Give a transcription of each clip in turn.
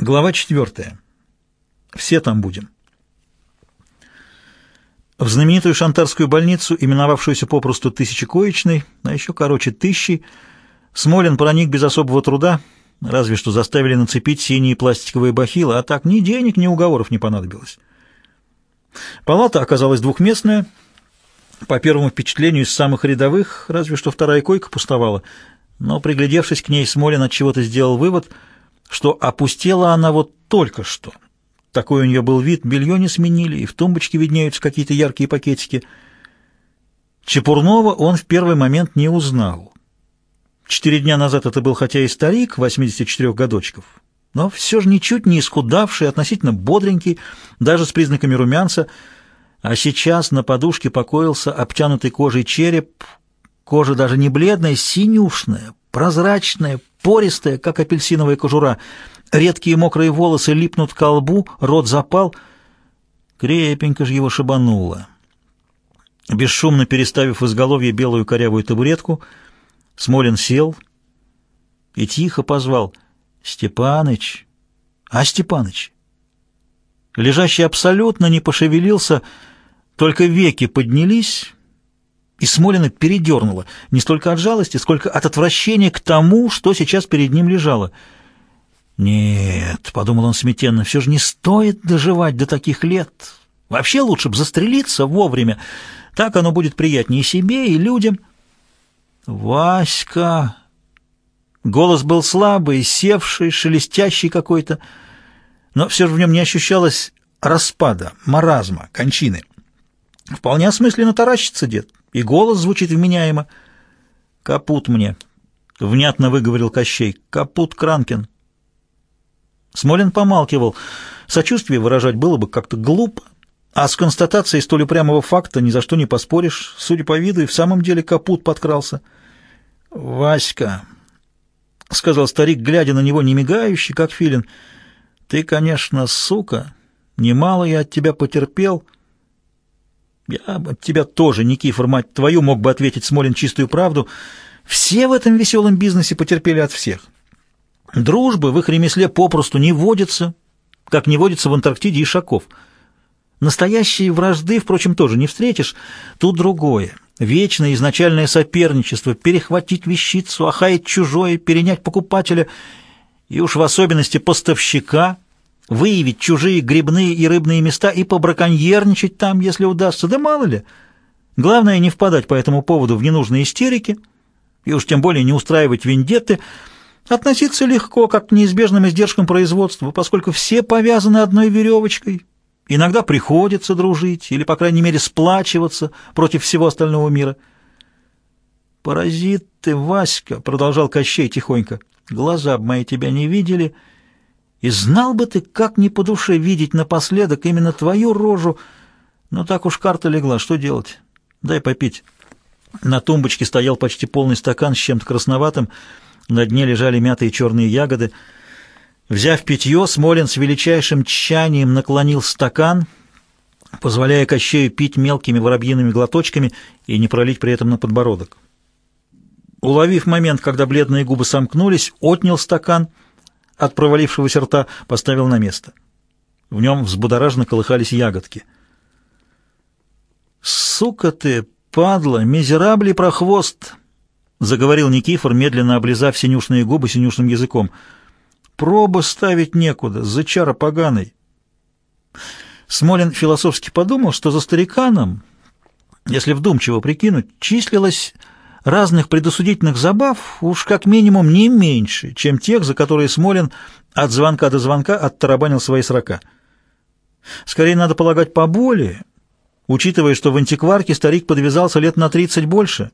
Глава четвертая. Все там будем. В знаменитую шантарскую больницу, именовавшуюся попросту тысячекоечной, а еще короче тысячи, Смолин проник без особого труда, разве что заставили нацепить синие пластиковые бахилы, а так ни денег, ни уговоров не понадобилось. Палата оказалась двухместная, по первому впечатлению из самых рядовых, разве что вторая койка пустовала, но, приглядевшись к ней, Смолин от чего-то сделал вывод, что опустела она вот только что. Такой у нее был вид, белье не сменили, и в тумбочке виднеются какие-то яркие пакетики. Чепурнова он в первый момент не узнал. Четыре дня назад это был хотя и старик, 84 годочков, но все же ничуть не исхудавший, относительно бодренький, даже с признаками румянца, а сейчас на подушке покоился обтянутый кожей череп, кожа даже не бледная, синюшная, прозрачная, пористая, как апельсиновая кожура. Редкие мокрые волосы липнут к лбу, рот запал. Крепенько же его шибануло. Бесшумно переставив в изголовье белую корявую табуретку, Смолин сел и тихо позвал «Степаныч! А, Степаныч!» Лежащий абсолютно не пошевелился, только веки поднялись, и Смолина передернуло, не столько от жалости, сколько от отвращения к тому, что сейчас перед ним лежало. «Нет», — подумал он смятенно, — «все же не стоит доживать до таких лет. Вообще лучше бы застрелиться вовремя. Так оно будет приятнее себе, и людям». «Васька!» Голос был слабый, севший, шелестящий какой-то, но все же в нем не ощущалось распада, маразма, кончины. Вполне осмысленно таращится дед, и голос звучит вменяемо. «Капут мне», — внятно выговорил Кощей, — «капут Кранкин». Смолин помалкивал. Сочувствие выражать было бы как-то глупо, а с констатацией столь упрямого факта ни за что не поспоришь. Судя по виду, и в самом деле капут подкрался. «Васька», — сказал старик, глядя на него, не мигающий, как филин, — «ты, конечно, сука, немало я от тебя потерпел». Я от тебя тоже, Никифор, мать твою, мог бы ответить Смолин чистую правду. Все в этом веселом бизнесе потерпели от всех. Дружбы в их ремесле попросту не водится, как не водится в Антарктиде ишаков. Настоящие вражды, впрочем, тоже не встретишь. Тут другое. Вечное изначальное соперничество, перехватить вещицу, охаять чужое, перенять покупателя и уж в особенности поставщика – выявить чужие грибные и рыбные места и побраконьерничать там, если удастся, да мало ли. Главное не впадать по этому поводу в ненужные истерики, и уж тем более не устраивать вендетты, относиться легко, как к неизбежным издержкам производства, поскольку все повязаны одной веревочкой. Иногда приходится дружить или, по крайней мере, сплачиваться против всего остального мира. «Паразит ты, Васька!» — продолжал Кощей тихонько. «Глаза б мои тебя не видели». И знал бы ты, как не по душе видеть напоследок именно твою рожу. Но так уж карта легла, что делать? Дай попить. На тумбочке стоял почти полный стакан с чем-то красноватым, на дне лежали мятые черные ягоды. Взяв питье, Смолин с величайшим тщанием наклонил стакан, позволяя Кощею пить мелкими воробьиными глоточками и не пролить при этом на подбородок. Уловив момент, когда бледные губы сомкнулись, отнял стакан — от провалившегося рта поставил на место. В нем взбудораженно колыхались ягодки. «Сука ты, падла, мизерабли прохвост!» — заговорил Никифор, медленно облизав синюшные губы синюшным языком. «Проба ставить некуда, зачара поганый!» Смолин философски подумал, что за стариканом, если вдумчиво прикинуть, числилось разных предосудительных забав уж как минимум не меньше, чем тех, за которые Смолин от звонка до звонка оттарабанил свои срока. Скорее, надо полагать, поболее, учитывая, что в антикварке старик подвязался лет на 30 больше.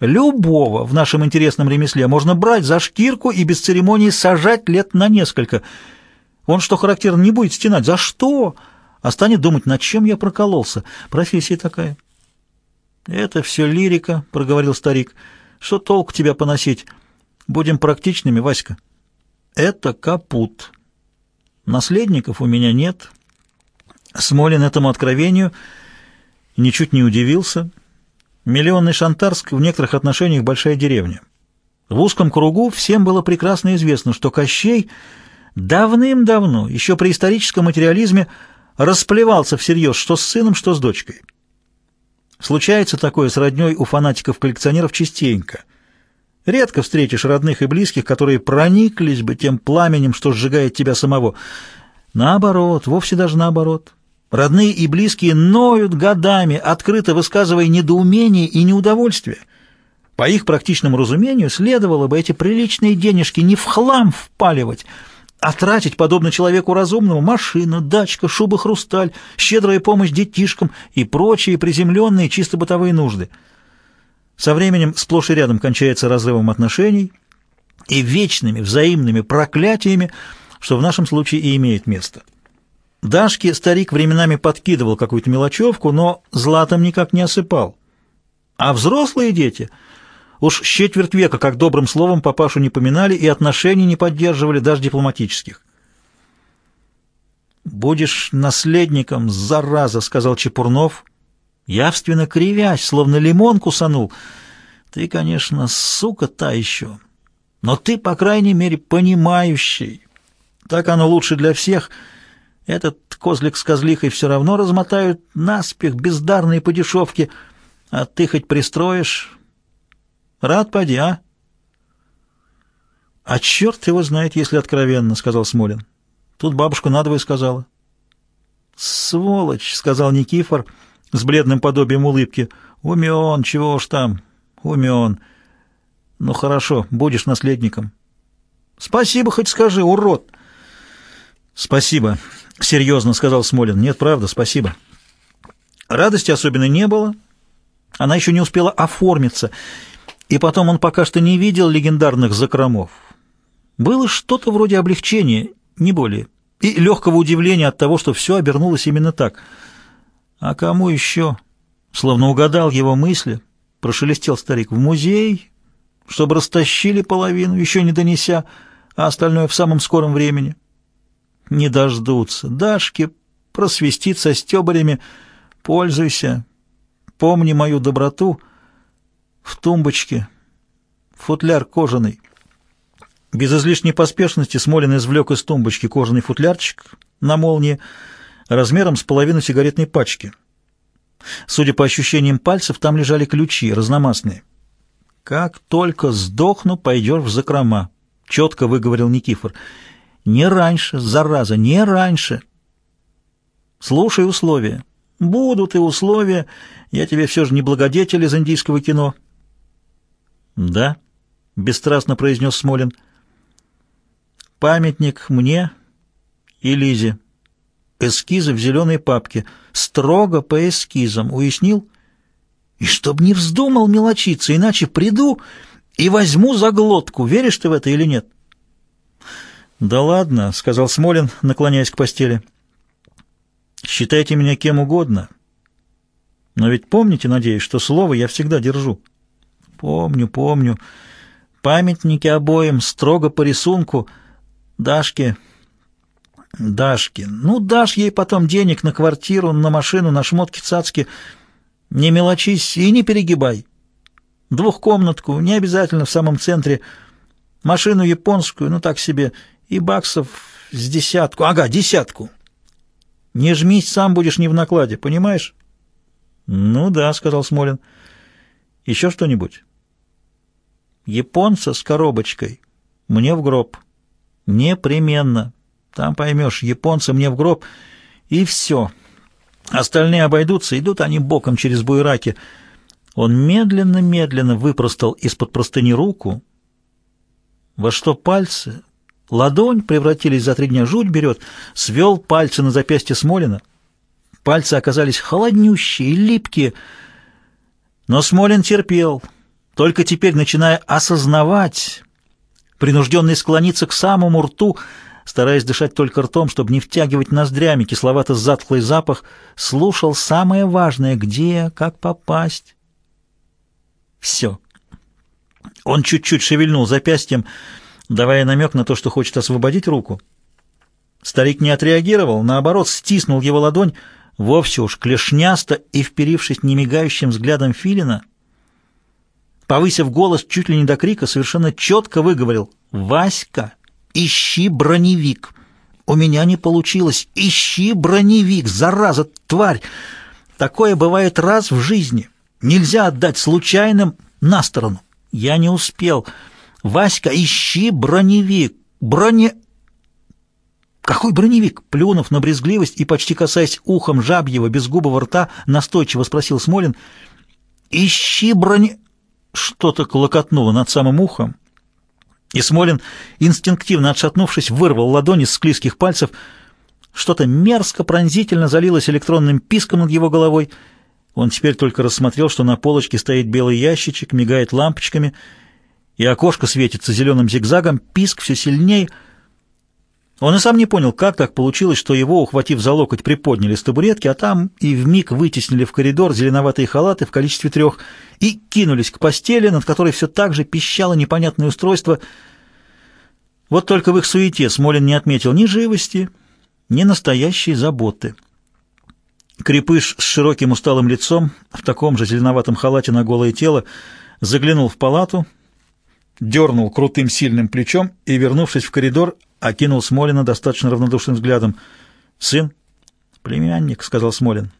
Любого в нашем интересном ремесле можно брать за шкирку и без церемонии сажать лет на несколько. Он, что характерно, не будет стенать. За что? А станет думать, над чем я прокололся. Профессия такая. «Это все лирика», — проговорил старик. «Что толк тебя поносить? Будем практичными, Васька». «Это капут. Наследников у меня нет». Смолин этому откровению ничуть не удивился. Миллионный Шантарск в некоторых отношениях большая деревня. В узком кругу всем было прекрасно известно, что Кощей давным-давно, еще при историческом материализме, расплевался всерьез что с сыном, что с дочкой. Случается такое с родней у фанатиков-коллекционеров частенько. Редко встретишь родных и близких, которые прониклись бы тем пламенем, что сжигает тебя самого. Наоборот, вовсе даже наоборот. Родные и близкие ноют годами, открыто высказывая недоумение и неудовольствие. По их практичному разумению следовало бы эти приличные денежки не в хлам впаливать, а тратить, подобно человеку разумному, машина, дачка, шуба-хрусталь, щедрая помощь детишкам и прочие приземленные чисто бытовые нужды. Со временем сплошь и рядом кончается разрывом отношений и вечными взаимными проклятиями, что в нашем случае и имеет место. Дашке старик временами подкидывал какую-то мелочевку, но златом никак не осыпал. А взрослые дети — Уж четверть века, как добрым словом, папашу не поминали и отношений не поддерживали, даже дипломатических. «Будешь наследником, зараза!» — сказал Чепурнов, явственно кривясь, словно лимон кусанул. «Ты, конечно, сука та еще, но ты, по крайней мере, понимающий. Так оно лучше для всех. Этот козлик с козлихой все равно размотают наспех бездарные подешевки, а ты хоть пристроишь, Рад поди, а? А черт его знает, если откровенно, — сказал Смолин. Тут бабушка надвое сказала. Сволочь, — сказал Никифор с бледным подобием улыбки. Умен, чего уж там, умен. Ну хорошо, будешь наследником. Спасибо хоть скажи, урод. Спасибо, — серьезно сказал Смолин. Нет, правда, спасибо. Радости особенно не было. Она еще не успела оформиться, — и потом он пока что не видел легендарных закромов. Было что-то вроде облегчения, не более, и легкого удивления от того, что все обернулось именно так. А кому еще? Словно угадал его мысли, прошелестел старик. В музей, чтобы растащили половину, еще не донеся, а остальное в самом скором времени. Не дождутся. Дашки просвистит со стебарями. Пользуйся. Помни мою доброту — в тумбочке. Футляр кожаный. Без излишней поспешности Смолин извлек из тумбочки кожаный футлярчик на молнии размером с половину сигаретной пачки. Судя по ощущениям пальцев, там лежали ключи, разномастные. «Как только сдохну, пойдешь в закрома», — четко выговорил Никифор. «Не раньше, зараза, не раньше». «Слушай условия». «Будут и условия. Я тебе все же не благодетель из индийского кино». «Да», — бесстрастно произнес Смолин. «Памятник мне и Лизе. Эскизы в зеленой папке. Строго по эскизам. Уяснил? И чтоб не вздумал мелочиться, иначе приду и возьму за глотку. Веришь ты в это или нет?» «Да ладно», — сказал Смолин, наклоняясь к постели. «Считайте меня кем угодно. Но ведь помните, надеюсь, что слово я всегда держу». Помню, помню. Памятники обоим, строго по рисунку. Дашке... Дашке... Ну, дашь ей потом денег на квартиру, на машину, на шмотки цацки. Не мелочись и не перегибай. Двухкомнатку, не обязательно в самом центре. Машину японскую, ну так себе, и баксов с десятку. Ага, десятку. Не жмись, сам будешь не в накладе, понимаешь? Ну да, сказал Смолин. Еще что-нибудь? Японца с коробочкой. Мне в гроб. Непременно. Там поймешь, японца мне в гроб. И все. Остальные обойдутся, идут они боком через буераки. Он медленно-медленно выпростал из-под простыни руку, во что пальцы, ладонь превратились за три дня, жуть берет, свел пальцы на запястье Смолина. Пальцы оказались холоднющие и липкие, но Смолин терпел, только теперь начиная осознавать, принужденный склониться к самому рту, стараясь дышать только ртом, чтобы не втягивать ноздрями кисловато-затхлый запах, слушал самое важное — где, как попасть. Все. Он чуть-чуть шевельнул запястьем, давая намек на то, что хочет освободить руку. Старик не отреагировал, наоборот, стиснул его ладонь, вовсе уж клешнясто и, вперившись немигающим взглядом филина, повысив голос чуть ли не до крика, совершенно четко выговорил «Васька, Ищи броневик. У меня не получилось. Ищи броневик, зараза, тварь. Такое бывает раз в жизни. Нельзя отдать случайным на сторону. Я не успел. Васька, ищи броневик. Броне... Какой броневик? Плюнув на брезгливость и почти касаясь ухом жабьего безгубого рта, настойчиво спросил Смолин. Ищи броне... Что-то клокотнуло над самым ухом. И Смолин, инстинктивно отшатнувшись, вырвал ладони с склизких пальцев. Что-то мерзко пронзительно залилось электронным писком над его головой. Он теперь только рассмотрел, что на полочке стоит белый ящичек, мигает лампочками, и окошко светится зеленым зигзагом, писк все сильнее. Он и сам не понял, как так получилось, что его, ухватив за локоть, приподняли с табуретки, а там и вмиг вытеснили в коридор зеленоватые халаты в количестве трех и кинулись к постели, над которой все так же пищало непонятное устройство. Вот только в их суете Смолин не отметил ни живости, ни настоящей заботы. Крепыш с широким усталым лицом, в таком же зеленоватом халате на голое тело, заглянул в палату, дернул крутым сильным плечом и, вернувшись в коридор, окинул Смолина достаточно равнодушным взглядом. «Сын?» «Племянник», — сказал Смолин.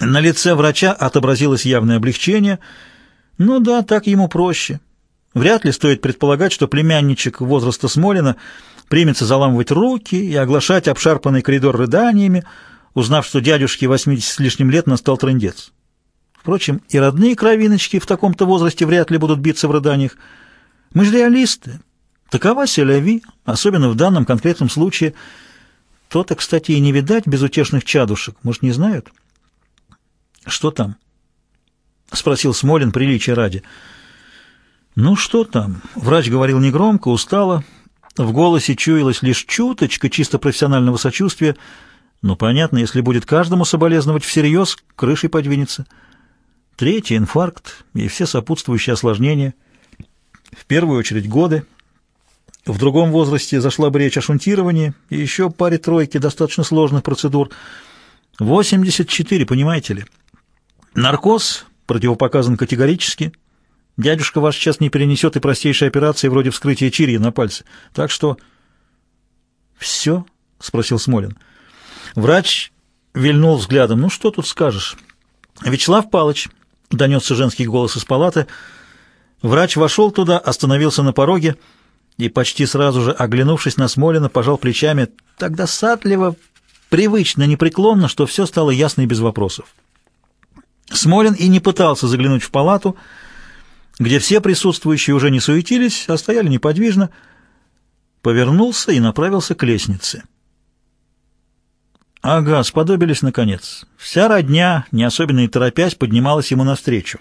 На лице врача отобразилось явное облегчение. «Ну да, так ему проще. Вряд ли стоит предполагать, что племянничек возраста Смолина примется заламывать руки и оглашать обшарпанный коридор рыданиями, узнав, что дядюшке 80 с лишним лет настал трындец. Впрочем, и родные кровиночки в таком-то возрасте вряд ли будут биться в рыданиях. Мы же реалисты. Такова селяви, особенно в данном конкретном случае. То-то, кстати, и не видать безутешных чадушек. Может, не знают? Что там? Спросил Смолин приличия ради. Ну, что там? Врач говорил негромко, устало. В голосе чуялась лишь чуточка чисто профессионального сочувствия. Ну, понятно, если будет каждому соболезновать всерьез, крышей подвинется. Третий — инфаркт и все сопутствующие осложнения. В первую очередь годы. В другом возрасте зашла бы речь о шунтировании и еще паре тройки достаточно сложных процедур. 84, понимаете ли? Наркоз противопоказан категорически. Дядюшка ваш сейчас не перенесет и простейшей операции вроде вскрытия чирья на пальце. Так что... «Все?» — спросил Смолин. — Врач вильнул взглядом. «Ну, что тут скажешь?» «Вячеслав Палыч», — донесся женский голос из палаты. Врач вошел туда, остановился на пороге и, почти сразу же, оглянувшись на Смолина, пожал плечами так досадливо, привычно, непреклонно, что все стало ясно и без вопросов. Смолин и не пытался заглянуть в палату, где все присутствующие уже не суетились, а стояли неподвижно, повернулся и направился к лестнице. Ага, сподобились наконец. Вся родня, не особенно и торопясь, поднималась ему навстречу.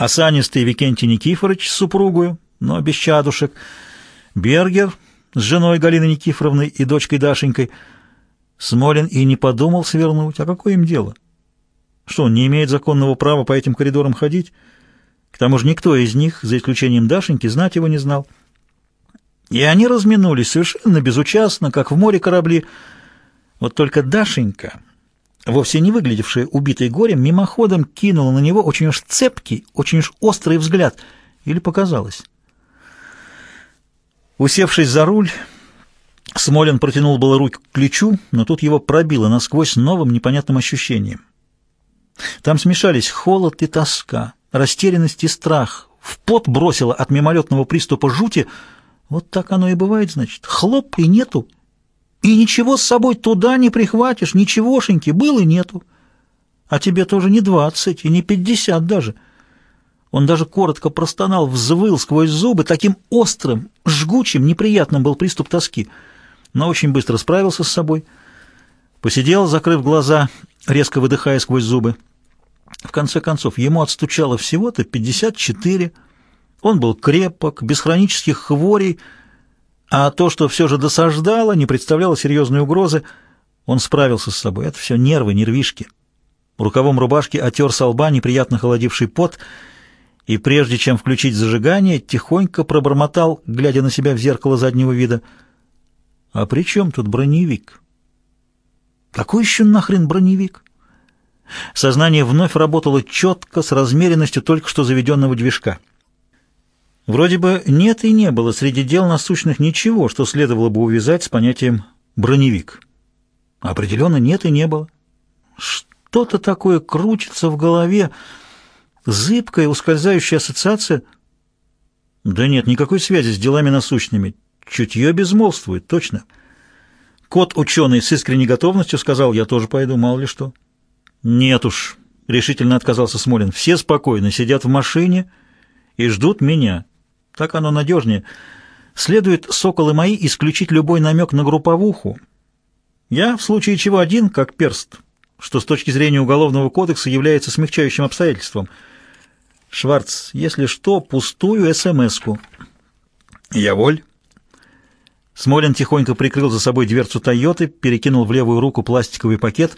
Осанистый Викентий Никифорович с супругою, но без чадушек, Бергер с женой Галиной Никифоровной и дочкой Дашенькой. Смолин и не подумал свернуть. А какое им дело? Что, он не имеет законного права по этим коридорам ходить? К тому же никто из них, за исключением Дашеньки, знать его не знал. И они разминулись совершенно безучастно, как в море корабли, вот только Дашенька, вовсе не выглядевшая убитой горем, мимоходом кинула на него очень уж цепкий, очень уж острый взгляд. Или показалось. Усевшись за руль, Смолин протянул было руку к ключу, но тут его пробило насквозь новым непонятным ощущением. Там смешались холод и тоска, растерянность и страх. В пот бросило от мимолетного приступа жути. Вот так оно и бывает, значит. Хлоп, и нету. И ничего с собой туда не прихватишь, ничегошеньки, было и нету. А тебе тоже не двадцать и не пятьдесят даже. Он даже коротко простонал, взвыл сквозь зубы, таким острым, жгучим, неприятным был приступ тоски, но очень быстро справился с собой. Посидел, закрыв глаза, резко выдыхая сквозь зубы. В конце концов, ему отстучало всего-то пятьдесят четыре. Он был крепок, без хронических хворей, а то, что все же досаждало, не представляло серьезной угрозы, он справился с собой. Это все нервы, нервишки. Рукавом рубашки отер со лба неприятно холодивший пот, и прежде чем включить зажигание, тихонько пробормотал, глядя на себя в зеркало заднего вида. «А при чем тут броневик?» «Какой еще нахрен броневик?» Сознание вновь работало четко, с размеренностью только что заведенного движка. Вроде бы нет и не было среди дел насущных ничего, что следовало бы увязать с понятием «броневик». Определенно нет и не было. Что-то такое крутится в голове, зыбкая, ускользающая ассоциация. Да нет, никакой связи с делами насущными. Чутье безмолвствует, точно. Кот ученый с искренней готовностью сказал, я тоже пойду, мало ли что. Нет уж, решительно отказался Смолин. Все спокойно сидят в машине и ждут меня. Так оно надежнее. Следует, соколы мои, исключить любой намек на групповуху. Я, в случае чего, один, как перст, что с точки зрения Уголовного кодекса является смягчающим обстоятельством. Шварц, если что, пустую СМС-ку. Я воль. Смолин тихонько прикрыл за собой дверцу «Тойоты», перекинул в левую руку пластиковый пакет,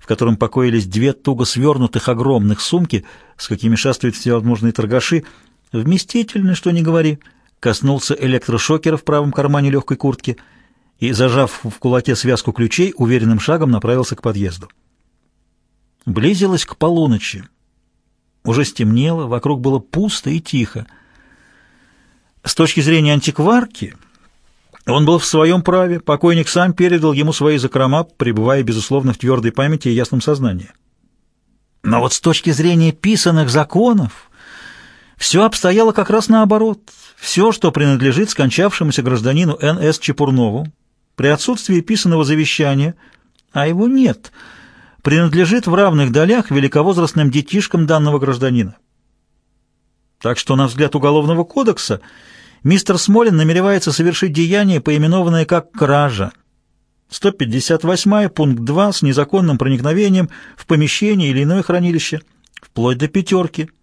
в котором покоились две туго свернутых огромных сумки, с какими шастают всевозможные торгаши, Вместительный, что не говори. Коснулся электрошокера в правом кармане легкой куртки и, зажав в кулаке связку ключей, уверенным шагом направился к подъезду. Близилось к полуночи. Уже стемнело, вокруг было пусто и тихо. С точки зрения антикварки, он был в своем праве, покойник сам передал ему свои закрома, пребывая, безусловно, в твердой памяти и ясном сознании. Но вот с точки зрения писанных законов все обстояло как раз наоборот. Все, что принадлежит скончавшемуся гражданину Н.С. Чепурнову, при отсутствии писанного завещания, а его нет, принадлежит в равных долях великовозрастным детишкам данного гражданина. Так что, на взгляд Уголовного кодекса, мистер Смолин намеревается совершить деяние, поименованное как «кража». 158 пункт 2 с незаконным проникновением в помещение или иное хранилище, вплоть до пятерки –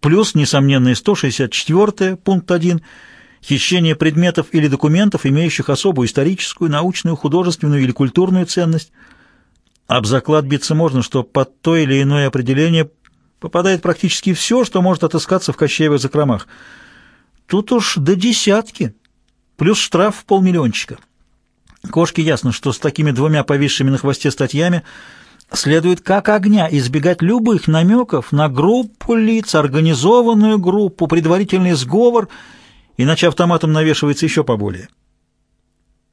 плюс несомненные 164 пункт 1 хищение предметов или документов, имеющих особую историческую, научную, художественную или культурную ценность. Об заклад биться можно, что под то или иное определение попадает практически все, что может отыскаться в Кощеевых закромах. Тут уж до десятки, плюс штраф в полмиллиончика. Кошке ясно, что с такими двумя повисшими на хвосте статьями – следует как огня избегать любых намеков на группу лиц, организованную группу, предварительный сговор, иначе автоматом навешивается еще поболее.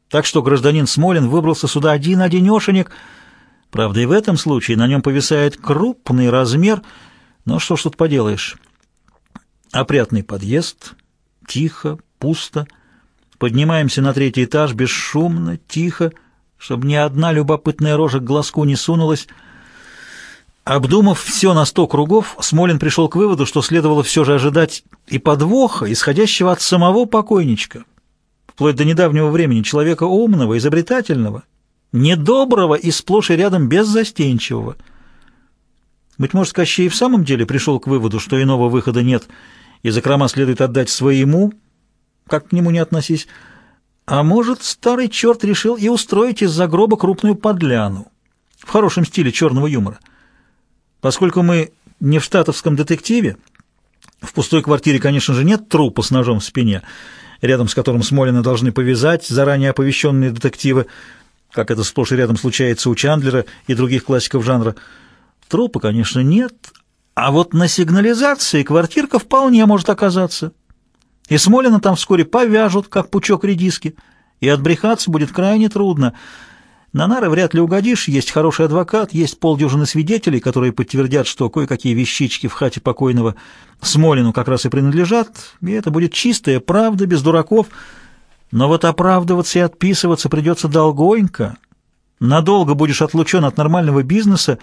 Так что гражданин Смолин выбрался сюда один-одинешенек. Правда, и в этом случае на нем повисает крупный размер, но что ж тут поделаешь. Опрятный подъезд, тихо, пусто. Поднимаемся на третий этаж, бесшумно, тихо, чтобы ни одна любопытная рожа к глазку не сунулась. Обдумав все на сто кругов, Смолин пришел к выводу, что следовало все же ожидать и подвоха, исходящего от самого покойничка. Вплоть до недавнего времени человека умного, изобретательного, недоброго и сплошь и рядом беззастенчивого. Быть может, Кощей в самом деле пришел к выводу, что иного выхода нет, и закрома следует отдать своему, как к нему не относись, а может, старый черт решил и устроить из-за гроба крупную подляну. В хорошем стиле черного юмора. Поскольку мы не в штатовском детективе, в пустой квартире, конечно же, нет трупа с ножом в спине, рядом с которым Смолина должны повязать заранее оповещенные детективы, как это сплошь и рядом случается у Чандлера и других классиков жанра. Трупа, конечно, нет, а вот на сигнализации квартирка вполне может оказаться. И Смолина там вскоре повяжут, как пучок редиски, и отбрехаться будет крайне трудно. На нары вряд ли угодишь, есть хороший адвокат, есть полдюжины свидетелей, которые подтвердят, что кое-какие вещички в хате покойного Смолину как раз и принадлежат, и это будет чистая правда, без дураков. Но вот оправдываться и отписываться придется долгонько. Надолго будешь отлучен от нормального бизнеса,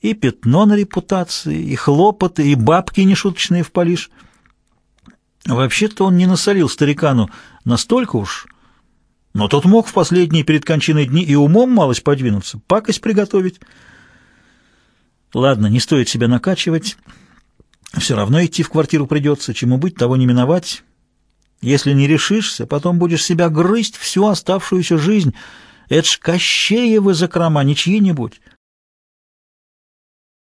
и пятно на репутации, и хлопоты, и бабки нешуточные в Париж — Вообще-то он не насолил старикану настолько уж, но тот мог в последние перед кончиной дни и умом малость подвинуться, пакость приготовить. Ладно, не стоит себя накачивать. Все равно идти в квартиру придется, чему быть, того не миновать. Если не решишься, потом будешь себя грызть всю оставшуюся жизнь. Это ж Кощеевы закрома, не чьи-нибудь.